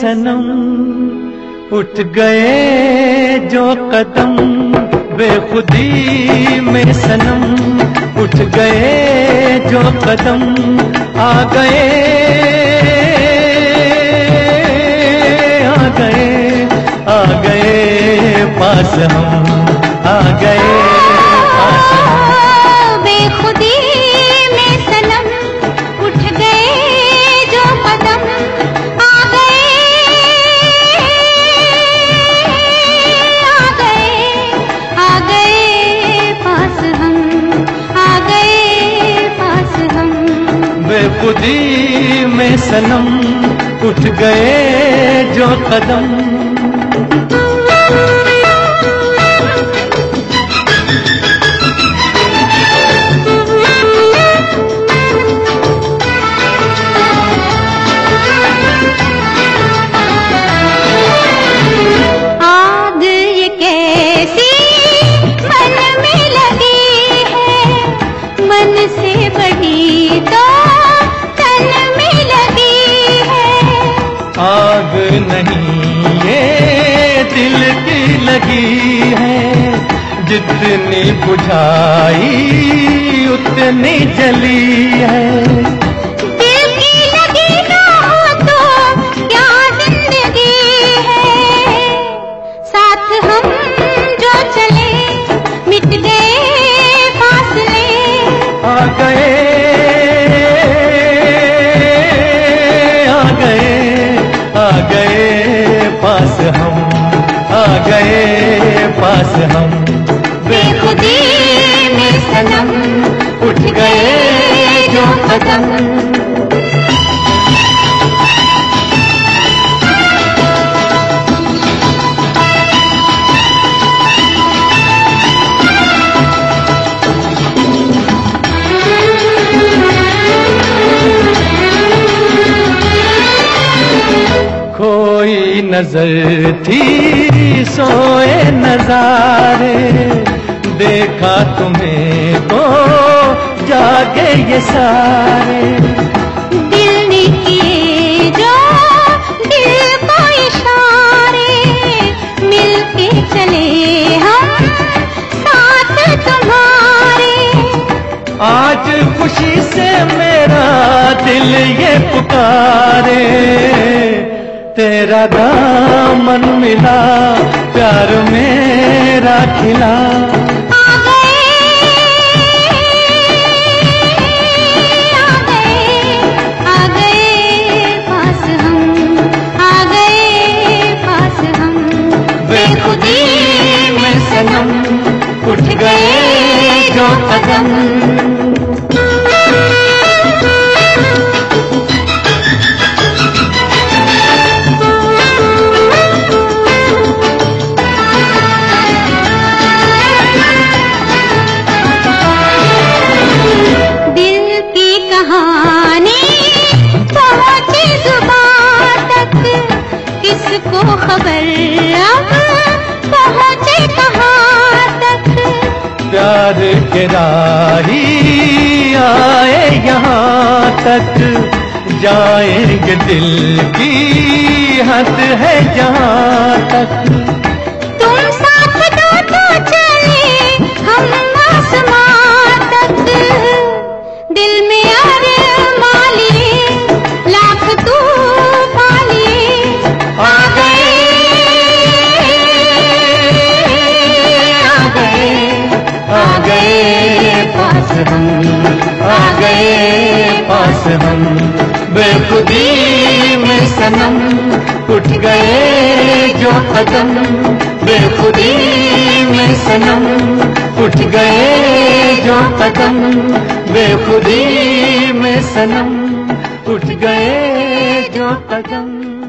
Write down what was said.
सनम उठ गए जो कदम, बेखुदी में सनम। उठ गए जो कदम, आ गए आ गए आ गए पास हम, आ गए खुदी में सनम उठ गए जो कदम। नहीं। ये दिल की लगी है। जितनी बुझाई उतनी जली है। गए पास हम। बेखुदी में सनम उठ गए जो कदम। नज़र थी सोए नजारे देखा तुम्हें तो जागे ये सारे। दिल ने किए जो दिल को इशारे मिलके चले हम साथ तुम्हारे। आज खुशी से मेरा दिल ये पुकारे तेरा दामन मिला प्यार मेरा खिला। खबर अब पहुँचे कहाँ तक? प्यार के राही आए यहाँ तक। जाएँगे दिल की हद है जहाँ तक। आ गए पास हम। बेखुदी में सनम उठ गए जो कदम बेखुदी में सनम उठ गए जो कदम बेखुदी में सनम उठ गए जो कदम